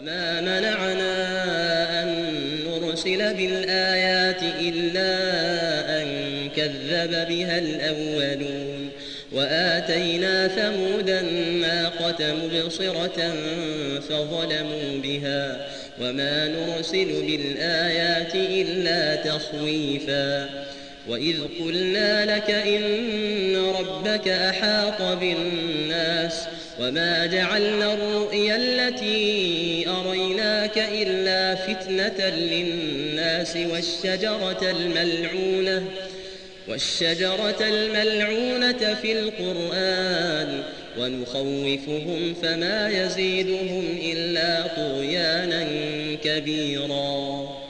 وما منعنا أن نرسل بالآيات إلا أن كذب بها الأولون وآتينا ثمود الناقة مبصرة فظلموا بها وما نرسل بالآيات إلا تخويفا وإذ قلنا لك إن ربك أحاط بالناس وما جعلنا الرؤيا التي أريناك إلا فتنة للناس والشجرة الملعونة والشجرة الملعونة في القرآن ونخوفهم فما يزيدهم إلا طغيانا كبيرا.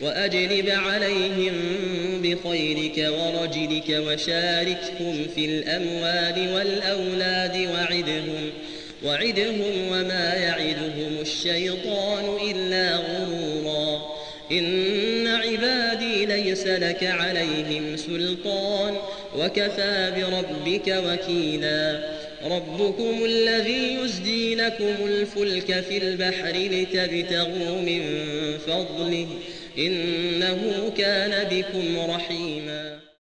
وأجلب عليهم بخيرك ورجلك وشاركهم في الأموال والأولاد وعدهم وعدهم وما يعدهم الشيطان إلا غرورا. ليس لك عليهم سلطان. وكفى بربك وكيلا. ربكم الذي يزدي لكم الفلك في البحر لتبتغوا من فضله. إنه كان بكم رحيماً.